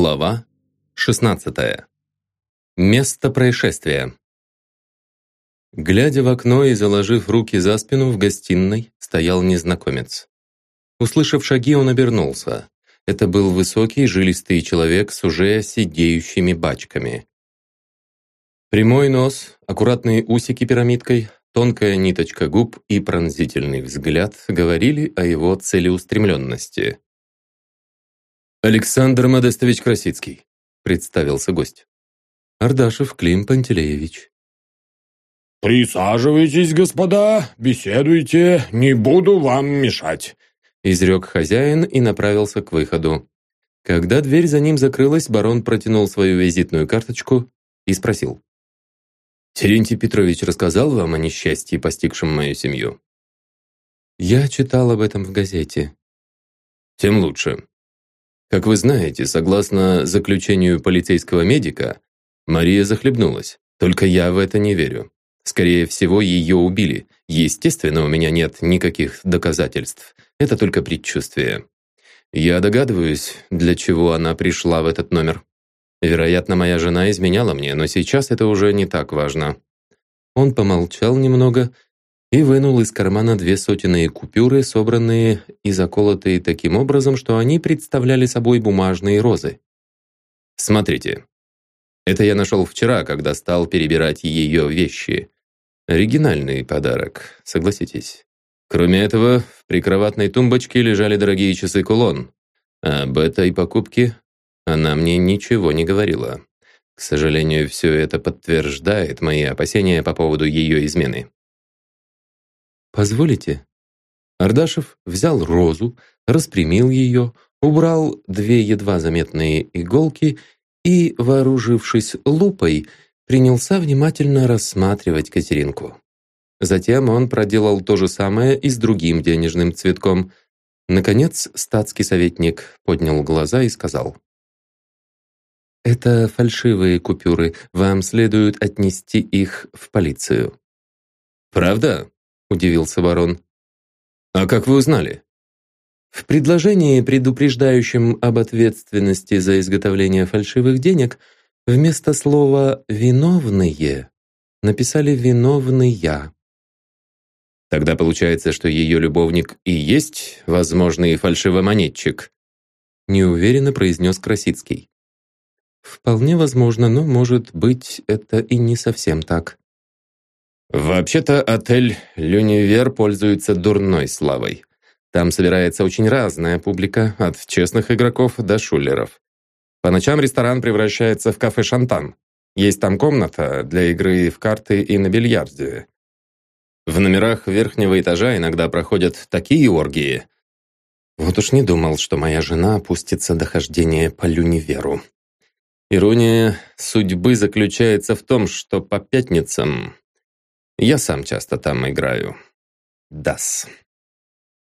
Глава 16. Место происшествия. Глядя в окно и заложив руки за спину, в гостиной стоял незнакомец. Услышав шаги, он обернулся. Это был высокий, жилистый человек с уже сидеющими бачками. Прямой нос, аккуратные усики пирамидкой, тонкая ниточка губ и пронзительный взгляд говорили о его целеустремленности. «Александр Модестович Красицкий», — представился гость. «Ардашев Клим Пантелеевич». «Присаживайтесь, господа, беседуйте, не буду вам мешать», — изрек хозяин и направился к выходу. Когда дверь за ним закрылась, барон протянул свою визитную карточку и спросил. «Терентий Петрович рассказал вам о несчастье, постигшем мою семью?» «Я читал об этом в газете». «Тем лучше. Как вы знаете, согласно заключению полицейского медика, Мария захлебнулась. Только я в это не верю. Скорее всего, ее убили. Естественно, у меня нет никаких доказательств. Это только предчувствие. Я догадываюсь, для чего она пришла в этот номер. Вероятно, моя жена изменяла мне, но сейчас это уже не так важно. Он помолчал немного и вынул из кармана две сотенные купюры, собранные и заколотые таким образом, что они представляли собой бумажные розы. «Смотрите. Это я нашел вчера, когда стал перебирать ее вещи. Оригинальный подарок, согласитесь. Кроме этого, в прикроватной тумбочке лежали дорогие часы-кулон. Об этой покупке она мне ничего не говорила. К сожалению, все это подтверждает мои опасения по поводу ее измены. «Позволите?» Ардашев взял розу, распрямил ее, убрал две едва заметные иголки и, вооружившись лупой, принялся внимательно рассматривать Катеринку. Затем он проделал то же самое и с другим денежным цветком. Наконец, статский советник поднял глаза и сказал. «Это фальшивые купюры. Вам следует отнести их в полицию». «Правда?» – удивился барон. «А как вы узнали?» В предложении, предупреждающем об ответственности за изготовление фальшивых денег, вместо слова «виновные» написали «виновная». Тогда получается, что ее любовник и есть возможный фальшивомонетчик? Неуверенно произнес Красицкий. Вполне возможно, но, может быть, это и не совсем так. Вообще-то отель «Люнивер» пользуется дурной славой. Там собирается очень разная публика, от честных игроков до шулеров. По ночам ресторан превращается в кафе «Шантан». Есть там комната для игры в карты и на бильярде. В номерах верхнего этажа иногда проходят такие оргии. Вот уж не думал, что моя жена опустится до хождения по Люниверу. Ирония судьбы заключается в том, что по пятницам я сам часто там играю. Дас.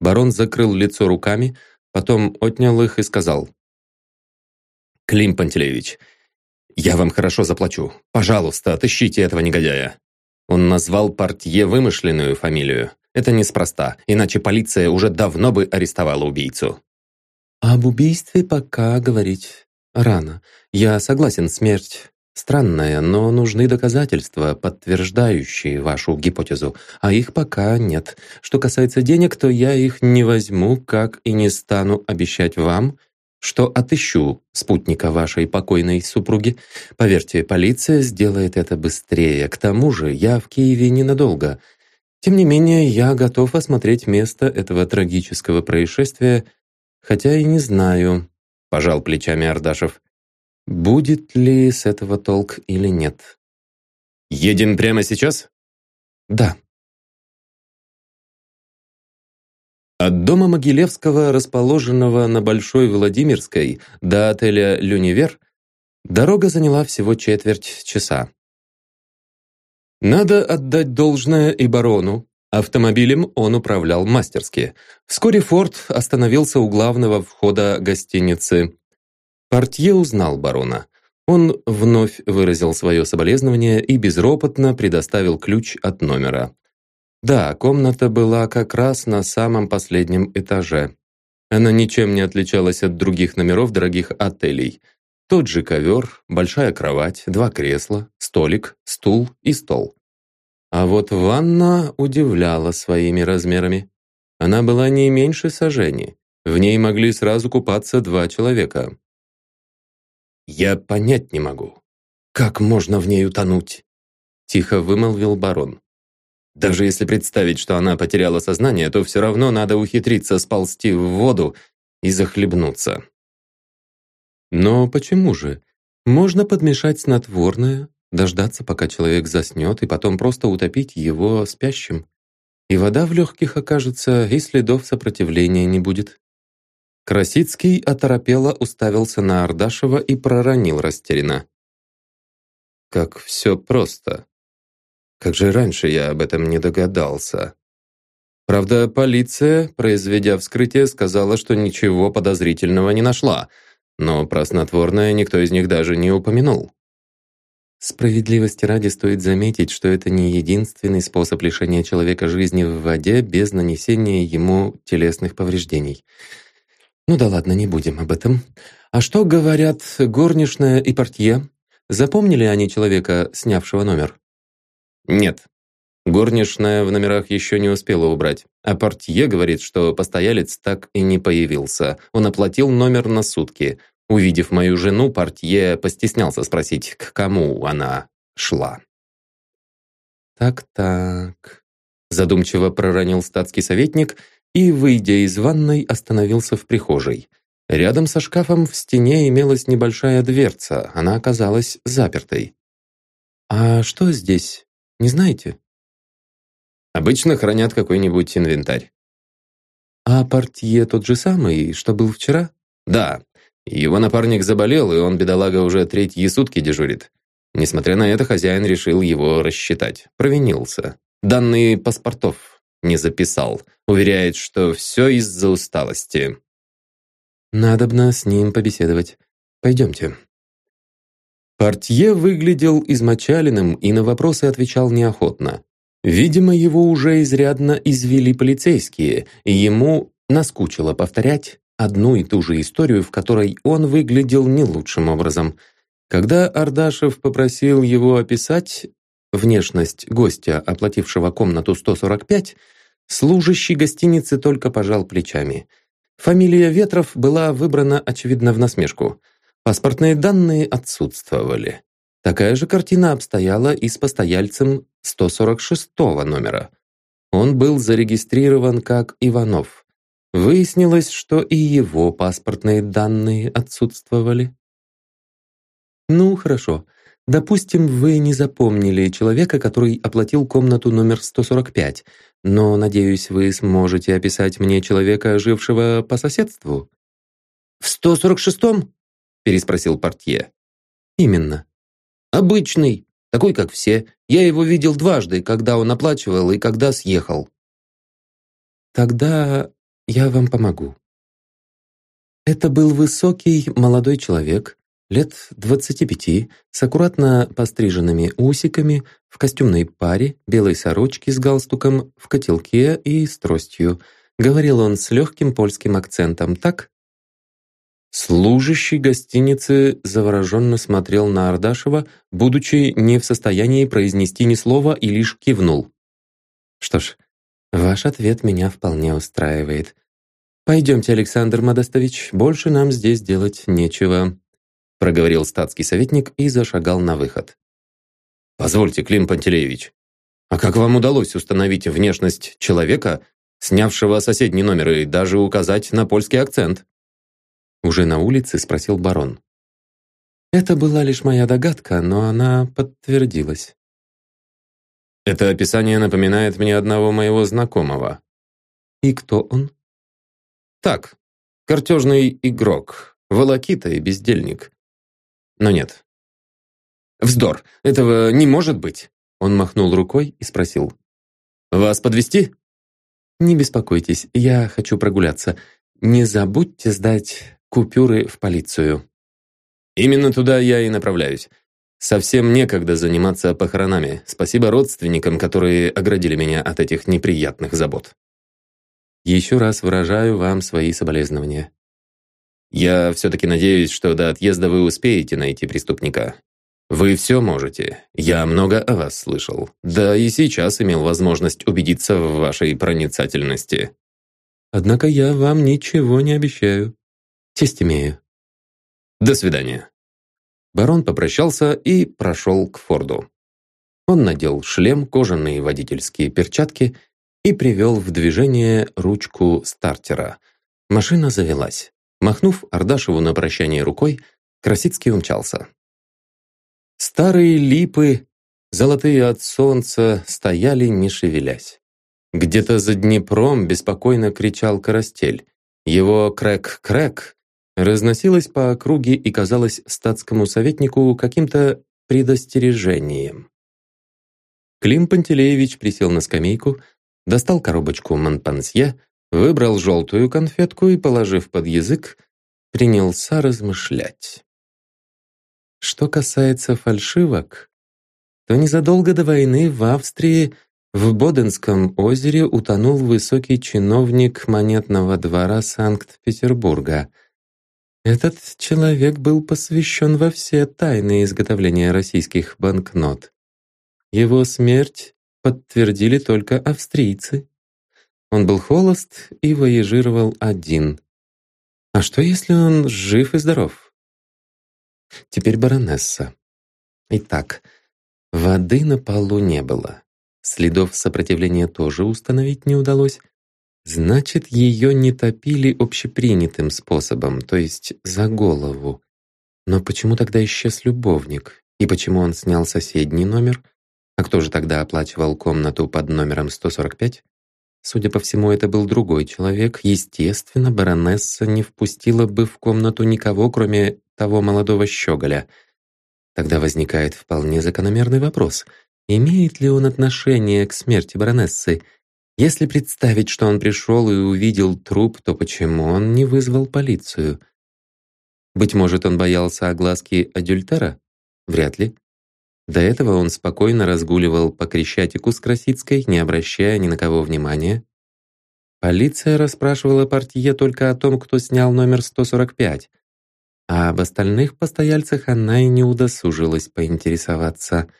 Барон закрыл лицо руками, потом отнял их и сказал. «Клим Пантелеевич, я вам хорошо заплачу. Пожалуйста, отыщите этого негодяя». Он назвал портье вымышленную фамилию. Это неспроста, иначе полиция уже давно бы арестовала убийцу. «Об убийстве пока говорить рано. Я согласен, смерть Странное, но нужны доказательства, подтверждающие вашу гипотезу, а их пока нет. Что касается денег, то я их не возьму, как и не стану обещать вам, что отыщу спутника вашей покойной супруги. Поверьте, полиция сделает это быстрее. К тому же я в Киеве ненадолго. Тем не менее, я готов осмотреть место этого трагического происшествия, хотя и не знаю, пожал плечами Ардашев. Будет ли с этого толк или нет? Едем прямо сейчас? Да. От дома Могилевского, расположенного на Большой Владимирской, до отеля «Люнивер», дорога заняла всего четверть часа. Надо отдать должное и барону. Автомобилем он управлял мастерски. Вскоре Форд остановился у главного входа гостиницы Портье узнал барона. Он вновь выразил свое соболезнование и безропотно предоставил ключ от номера. Да, комната была как раз на самом последнем этаже. Она ничем не отличалась от других номеров дорогих отелей. Тот же ковер, большая кровать, два кресла, столик, стул и стол. А вот ванна удивляла своими размерами. Она была не меньше сажени. В ней могли сразу купаться два человека. «Я понять не могу, как можно в ней утонуть?» Тихо вымолвил барон. «Даже если представить, что она потеряла сознание, то все равно надо ухитриться сползти в воду и захлебнуться». «Но почему же? Можно подмешать снотворное, дождаться, пока человек заснет, и потом просто утопить его спящим. И вода в легких окажется, и следов сопротивления не будет». Красицкий оторопело уставился на Ардашева и проронил растерянно. «Как все просто. Как же раньше я об этом не догадался?» Правда, полиция, произведя вскрытие, сказала, что ничего подозрительного не нашла, но про снотворное никто из них даже не упомянул. Справедливости ради стоит заметить, что это не единственный способ лишения человека жизни в воде без нанесения ему телесных повреждений. Ну да ладно, не будем об этом. А что говорят горничная и портье? Запомнили они человека, снявшего номер? Нет. Горничная в номерах еще не успела убрать. А портье говорит, что постоялец так и не появился. Он оплатил номер на сутки. Увидев мою жену, портье постеснялся спросить, к кому она шла. «Так-так», — задумчиво проронил статский советник и, выйдя из ванной, остановился в прихожей. Рядом со шкафом в стене имелась небольшая дверца, она оказалась запертой. «А что здесь? Не знаете?» «Обычно хранят какой-нибудь инвентарь». «А портье тот же самый, что был вчера?» «Да. Его напарник заболел, и он, бедолага, уже третьи сутки дежурит. Несмотря на это, хозяин решил его рассчитать. Провинился. Данные паспортов не записал. Уверяет, что все из-за усталости. Надобно с ним побеседовать. Пойдемте. Портье выглядел измочаленным и на вопросы отвечал неохотно. Видимо, его уже изрядно извели полицейские, и ему наскучило повторять одну и ту же историю, в которой он выглядел не лучшим образом. Когда Ардашев попросил его описать, внешность гостя, оплатившего комнату 145, служащий гостиницы только пожал плечами. Фамилия Ветров была выбрана, очевидно, в насмешку. Паспортные данные отсутствовали. Такая же картина обстояла и с постояльцем 146 номера. Он был зарегистрирован как Иванов. Выяснилось, что и его паспортные данные отсутствовали. Ну, хорошо. Допустим, вы не запомнили человека, который оплатил комнату номер 145, но, надеюсь, вы сможете описать мне человека, жившего по соседству». «В 146-м?» — переспросил портье. «Именно». «Обычный, такой, как все. Я его видел дважды, когда он оплачивал и когда съехал». «Тогда я вам помогу». Это был высокий молодой человек, лет 25, с аккуратно постриженными усиками, в костюмной паре, белой сорочке с галстуком, в котелке и с тростью. Говорил он с легким польским акцентом, так? Служащий гостиницы завороженно смотрел на Ардашева, будучи не в состоянии произнести ни слова и лишь кивнул. «Что ж, ваш ответ меня вполне устраивает. Пойдемте, Александр Модестович, больше нам здесь делать нечего» проговорил статский советник и зашагал на выход. «Позвольте, Клим Пантелеевич, а как вам удалось установить внешность человека, снявшего соседний номер и даже указать на польский акцент?» Уже на улице спросил барон. Это была лишь моя догадка, но она подтвердилась. Это описание напоминает мне одного моего знакомого. И кто он? Так, картежный игрок, волокита и бездельник. Но нет. «Вздор! Этого не может быть!» Он махнул рукой и спросил. «Вас подвести? «Не беспокойтесь, я хочу прогуляться. Не забудьте сдать купюры в полицию». «Именно туда я и направляюсь. Совсем некогда заниматься похоронами. Спасибо родственникам, которые оградили меня от этих неприятных забот». «Еще раз выражаю вам свои соболезнования». Я все-таки надеюсь, что до отъезда вы успеете найти преступника. Вы все можете. Я много о вас слышал. Да и сейчас имел возможность убедиться в вашей проницательности. Однако я вам ничего не обещаю. Честь имею. До свидания. Барон попрощался и прошел к Форду. Он надел шлем, кожаные водительские перчатки и привел в движение ручку стартера. Машина завелась. Махнув Ардашеву на прощание рукой, Красицкий умчался. Старые липы, золотые от солнца, стояли, не шевелясь. Где-то за Днепром беспокойно кричал Карастель. Его крэк-крэк разносилось по округе и казалось статскому советнику каким-то предостережением. Клим Пантелеевич присел на скамейку, достал коробочку Монпансье, выбрал желтую конфетку и, положив под язык, принялся размышлять. Что касается фальшивок, то незадолго до войны в Австрии в Боденском озере утонул высокий чиновник монетного двора Санкт-Петербурга. Этот человек был посвящен во все тайны изготовления российских банкнот. Его смерть подтвердили только австрийцы. Он был холост и воежировал один. А что, если он жив и здоров? Теперь баронесса. Итак, воды на полу не было. Следов сопротивления тоже установить не удалось. Значит, ее не топили общепринятым способом, то есть за голову. Но почему тогда исчез любовник? И почему он снял соседний номер? А кто же тогда оплачивал комнату под номером 145? Судя по всему, это был другой человек. Естественно, баронесса не впустила бы в комнату никого, кроме того молодого щеголя. Тогда возникает вполне закономерный вопрос — Имеет ли он отношение к смерти баронессы? Если представить, что он пришел и увидел труп, то почему он не вызвал полицию? Быть может, он боялся огласки адюльтера? Вряд ли. До этого он спокойно разгуливал по Крещатику с Красицкой, не обращая ни на кого внимания. Полиция расспрашивала портье только о том, кто снял номер 145, а об остальных постояльцах она и не удосужилась поинтересоваться –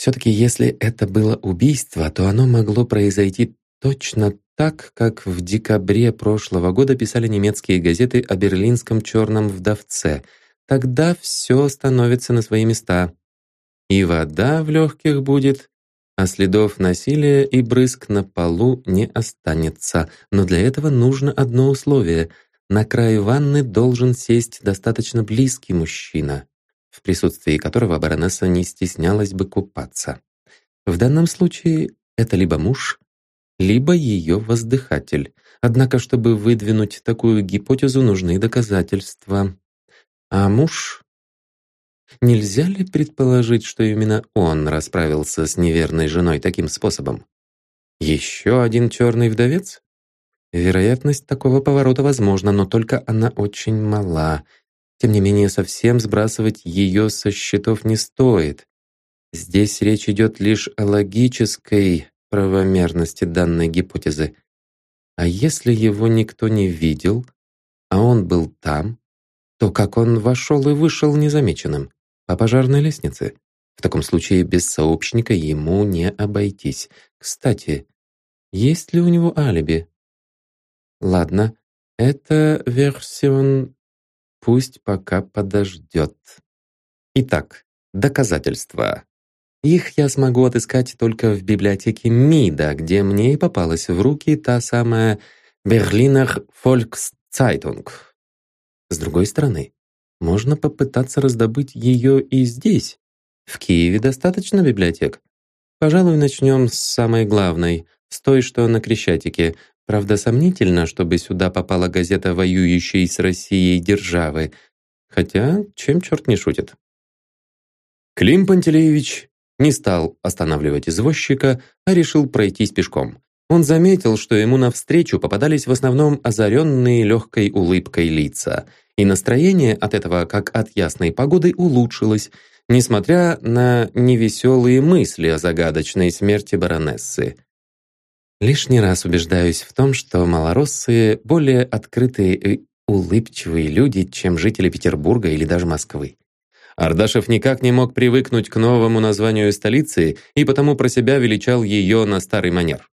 все-таки если это было убийство, то оно могло произойти точно так, как в декабре прошлого года писали немецкие газеты о берлинском черном вдовце. Тогда все становится на свои места. И вода в легких будет, а следов насилия и брызг на полу не останется. Но для этого нужно одно условие. На край ванны должен сесть достаточно близкий мужчина в присутствии которого баронесса не стеснялась бы купаться. В данном случае это либо муж, либо ее воздыхатель. Однако, чтобы выдвинуть такую гипотезу, нужны доказательства. А муж... Нельзя ли предположить, что именно он расправился с неверной женой таким способом? Еще один черный вдовец? Вероятность такого поворота возможна, но только она очень мала — тем не менее, совсем сбрасывать ее со счетов не стоит. Здесь речь идет лишь о логической правомерности данной гипотезы. А если его никто не видел, а он был там, то как он вошел и вышел незамеченным? По пожарной лестнице? В таком случае без сообщника ему не обойтись. Кстати, есть ли у него алиби? Ладно, это версион Пусть пока подождет. Итак, доказательства. Их я смогу отыскать только в библиотеке МИДа, где мне и попалась в руки та самая Берлинер Volkszeitung. С другой стороны, можно попытаться раздобыть ее и здесь. В Киеве достаточно библиотек. Пожалуй, начнем с самой главной, с той, что на Крещатике, Правда, сомнительно, чтобы сюда попала газета воюющей с Россией державы. Хотя, чем черт не шутит. Клим Пантелеевич не стал останавливать извозчика, а решил пройтись пешком. Он заметил, что ему навстречу попадались в основном озаренные легкой улыбкой лица, и настроение от этого, как от ясной погоды, улучшилось, несмотря на невеселые мысли о загадочной смерти баронессы. Лишний раз убеждаюсь в том, что малороссые более открытые и улыбчивые люди, чем жители Петербурга или даже Москвы. Ардашев никак не мог привыкнуть к новому названию столицы и потому про себя величал ее на старый манер.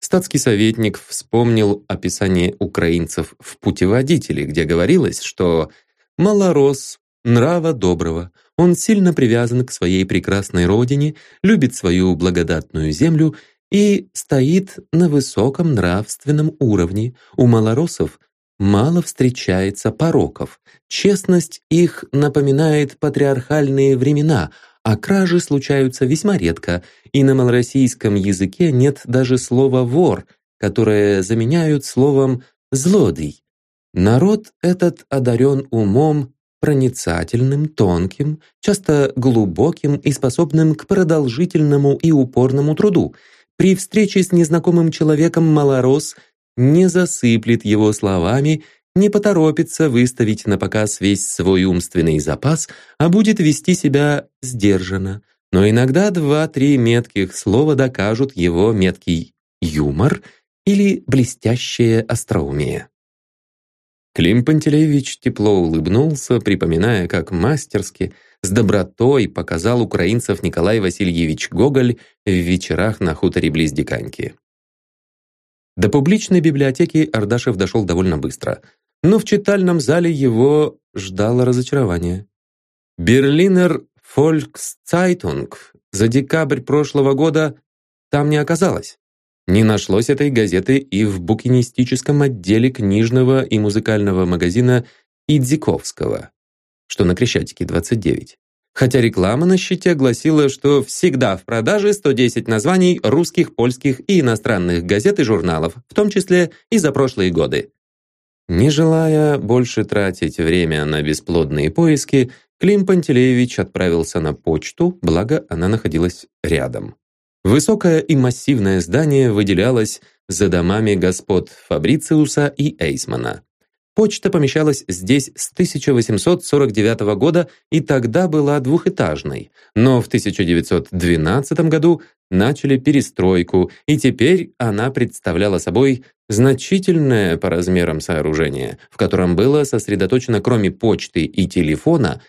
Статский советник вспомнил описание украинцев в «Путеводителе», где говорилось, что «малорос, нрава доброго, он сильно привязан к своей прекрасной родине, любит свою благодатную землю и стоит на высоком нравственном уровне. У малоросов мало встречается пороков. Честность их напоминает патриархальные времена, а кражи случаются весьма редко, и на малороссийском языке нет даже слова «вор», которое заменяют словом «злодей». Народ этот одарен умом, проницательным, тонким, часто глубоким и способным к продолжительному и упорному труду. При встрече с незнакомым человеком малорос не засыплет его словами, не поторопится выставить на показ весь свой умственный запас, а будет вести себя сдержанно. Но иногда два-три метких слова докажут его меткий юмор или блестящее остроумие. Клим Пантелеевич тепло улыбнулся, припоминая, как мастерски, с добротой показал украинцев Николай Васильевич Гоголь в вечерах на хуторе близ Диканьки. До публичной библиотеки Ардашев дошел довольно быстро, но в читальном зале его ждало разочарование. Берлинер Фольксцайтунг за декабрь прошлого года там не оказалось. Не нашлось этой газеты и в букинистическом отделе книжного и музыкального магазина Идзиковского, что на Крещатике 29. Хотя реклама на щите гласила, что всегда в продаже 110 названий русских, польских и иностранных газет и журналов, в том числе и за прошлые годы. Не желая больше тратить время на бесплодные поиски, Клим Пантелеевич отправился на почту, благо она находилась рядом. Высокое и массивное здание выделялось за домами господ Фабрициуса и Эйсмана. Почта помещалась здесь с 1849 года и тогда была двухэтажной, но в 1912 году начали перестройку, и теперь она представляла собой значительное по размерам сооружение, в котором было сосредоточено кроме почты и телефона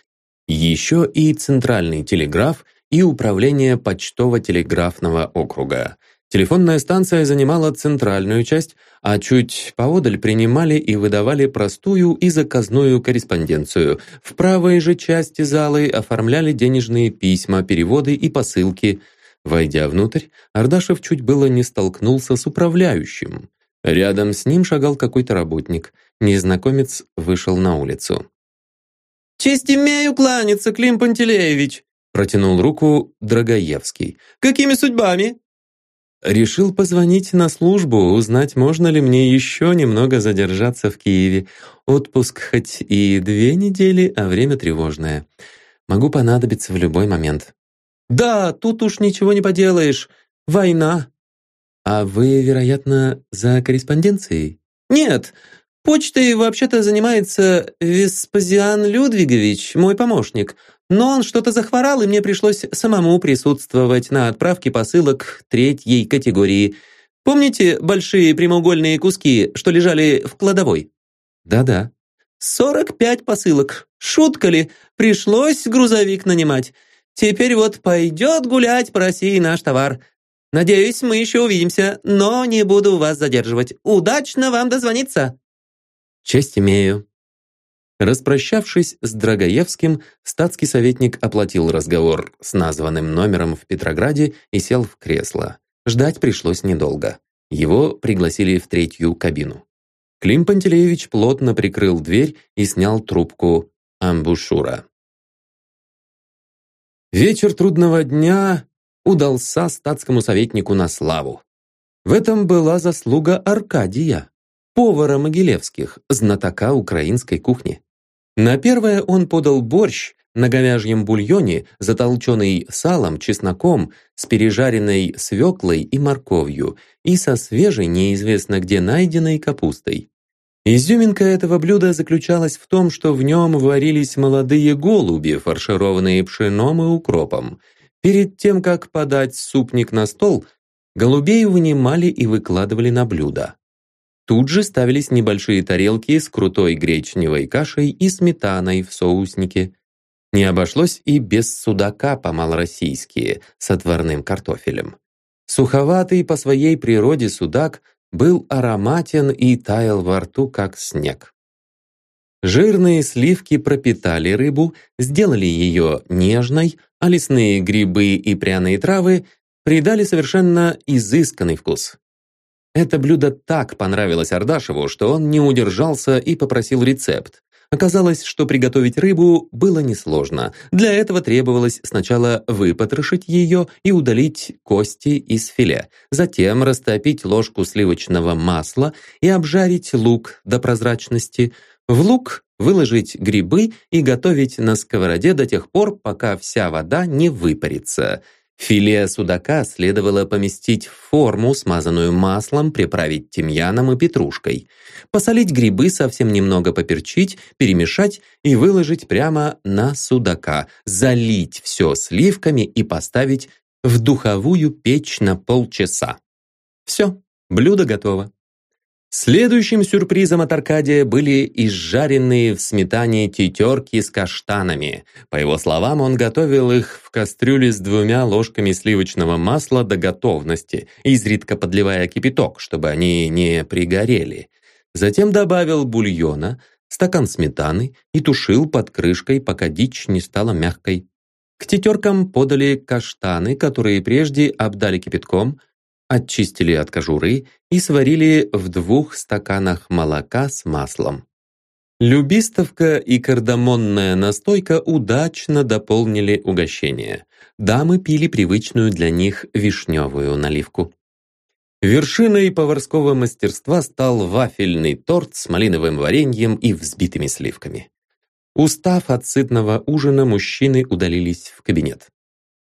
еще и центральный телеграф и управление почтово-телеграфного округа. Телефонная станция занимала центральную часть, а чуть поодаль принимали и выдавали простую и заказную корреспонденцию. В правой же части залы оформляли денежные письма, переводы и посылки. Войдя внутрь, Ардашев чуть было не столкнулся с управляющим. Рядом с ним шагал какой-то работник. Незнакомец вышел на улицу. «Честь имею кланяться, Клим Пантелеевич!» Протянул руку Драгоевский. «Какими судьбами?» Решил позвонить на службу, узнать, можно ли мне еще немного задержаться в Киеве. Отпуск хоть и две недели, а время тревожное. Могу понадобиться в любой момент. «Да, тут уж ничего не поделаешь. Война». «А вы, вероятно, за корреспонденцией?» «Нет, почтой вообще-то занимается Веспазиан Людвигович, мой помощник. Но он что-то захворал, и мне пришлось самому присутствовать на отправке посылок третьей категории. Помните большие прямоугольные куски, что лежали в кладовой? Да-да. Сорок пять посылок. Шутка ли? Пришлось грузовик нанимать. Теперь вот пойдет гулять по России наш товар. Надеюсь, мы еще увидимся, но не буду вас задерживать. Удачно вам дозвониться. Честь имею. Распрощавшись с Драгоевским, статский советник оплатил разговор с названным номером в Петрограде и сел в кресло. Ждать пришлось недолго. Его пригласили в третью кабину. Клим Пантелеевич плотно прикрыл дверь и снял трубку амбушюра. Вечер трудного дня удался статскому советнику на славу. В этом была заслуга Аркадия, повара Могилевских, знатока украинской кухни. На первое он подал борщ на говяжьем бульоне, затолченный салом, чесноком, с пережаренной свеклой и морковью и со свежей, неизвестно где найденной капустой. Изюминка этого блюда заключалась в том, что в нем варились молодые голуби, фаршированные пшеном и укропом. Перед тем, как подать супник на стол, голубей вынимали и выкладывали на блюдо. Тут же ставились небольшие тарелки с крутой гречневой кашей и сметаной в соуснике. Не обошлось и без судака по-малороссийски с отварным картофелем. Суховатый по своей природе судак был ароматен и таял во рту, как снег. Жирные сливки пропитали рыбу, сделали ее нежной, а лесные грибы и пряные травы придали совершенно изысканный вкус. Это блюдо так понравилось Ардашеву, что он не удержался и попросил рецепт. Оказалось, что приготовить рыбу было несложно. Для этого требовалось сначала выпотрошить ее и удалить кости из филе, затем растопить ложку сливочного масла и обжарить лук до прозрачности. В лук выложить грибы и готовить на сковороде до тех пор, пока вся вода не выпарится – Филе судака следовало поместить в форму, смазанную маслом, приправить тимьяном и петрушкой. Посолить грибы, совсем немного поперчить, перемешать и выложить прямо на судака. Залить все сливками и поставить в духовую печь на полчаса. Все, блюдо готово. Следующим сюрпризом от Аркадия были изжаренные в сметане тетерки с каштанами. По его словам, он готовил их в кастрюле с двумя ложками сливочного масла до готовности, изредка подливая кипяток, чтобы они не пригорели. Затем добавил бульона, стакан сметаны и тушил под крышкой, пока дичь не стала мягкой. К тетеркам подали каштаны, которые прежде обдали кипятком, очистили от кожуры и сварили в двух стаканах молока с маслом. Любистовка и кардамонная настойка удачно дополнили угощение. Дамы пили привычную для них вишневую наливку. Вершиной поварского мастерства стал вафельный торт с малиновым вареньем и взбитыми сливками. Устав от сытного ужина, мужчины удалились в кабинет.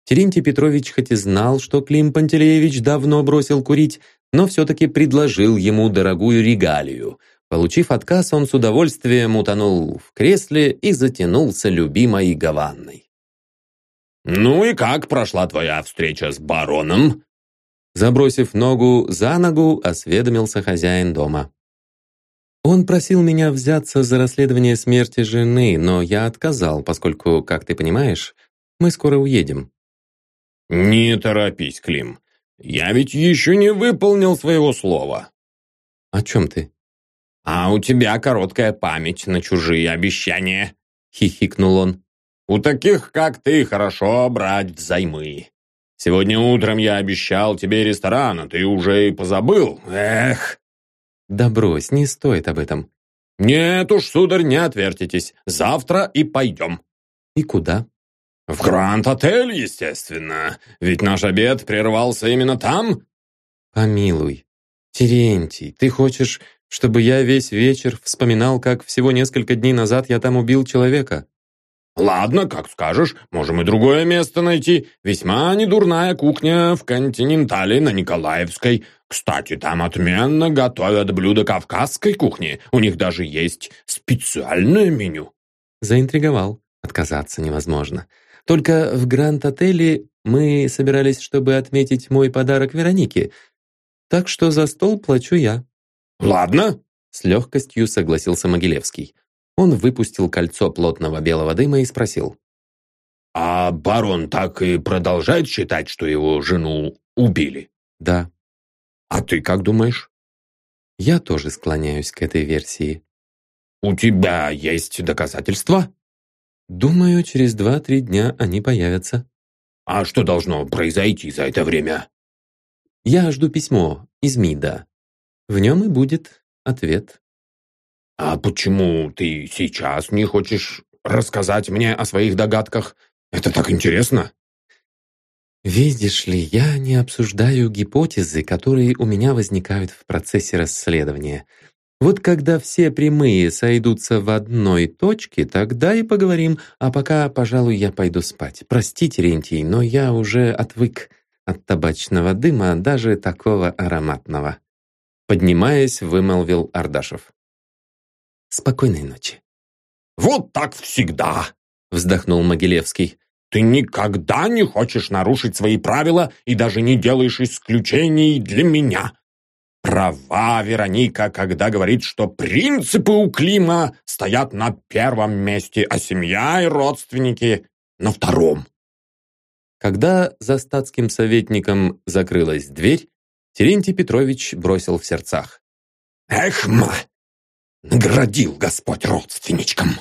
Терентий Петрович хоть и знал, что Клим Пантелеевич давно бросил курить, но все-таки предложил ему дорогую регалию. Получив отказ, он с удовольствием утонул в кресле и затянулся любимой гаванной. «Ну и как прошла твоя встреча с бароном?» Забросив ногу за ногу, осведомился хозяин дома. Он просил меня взяться за расследование смерти жены, но я отказал, поскольку, как ты понимаешь, мы скоро уедем. «Не торопись, Клим. Я ведь еще не выполнил своего слова». «О чем ты?» «А у тебя короткая память на чужие обещания», — хихикнул он. «У таких, как ты, хорошо брать взаймы. Сегодня утром я обещал тебе ресторан, а ты уже и позабыл. Эх!» «Да брось, не стоит об этом». «Нет уж, сударь, не отвертитесь. Завтра и пойдем». «И куда?» «В Гранд-отель, естественно. Ведь наш обед прервался именно там?» «Помилуй. Терентий, ты хочешь, чтобы я весь вечер вспоминал, как всего несколько дней назад я там убил человека?» «Ладно, как скажешь, можем и другое место найти. Весьма недурная кухня в Континентале на Николаевской. Кстати, там отменно готовят блюда кавказской кухни. У них даже есть специальное меню». Заинтриговал. Отказаться невозможно. Только в Гранд-отеле мы собирались, чтобы отметить мой подарок Веронике. Так что за стол плачу я». «Ладно», — с легкостью согласился Могилевский. Он выпустил кольцо плотного белого дыма и спросил. «А барон так и продолжает считать, что его жену убили?» «Да». «А ты как думаешь?» «Я тоже склоняюсь к этой версии». «У тебя есть доказательства?» Думаю, через два-три дня они появятся. А что должно произойти за это время? Я жду письмо из МИДа. В нем и будет ответ. А почему ты сейчас не хочешь рассказать мне о своих догадках? Это так интересно. Видишь ли, я не обсуждаю гипотезы, которые у меня возникают в процессе расследования. Вот когда все прямые сойдутся в одной точке, тогда и поговорим, а пока, пожалуй, я пойду спать. Прости, Терентий, но я уже отвык от табачного дыма, даже такого ароматного. Поднимаясь, вымолвил Ардашев. Спокойной ночи. «Вот так всегда!» — вздохнул Могилевский. «Ты никогда не хочешь нарушить свои правила и даже не делаешь исключений для меня. Права Вероника, когда говорит, что принципы у Клима стоят на первом месте, а семья и родственники на втором. Когда за статским советником закрылась дверь, Терентий Петрович бросил в сердцах. «Эх, ма! Наградил Господь родственничкам!»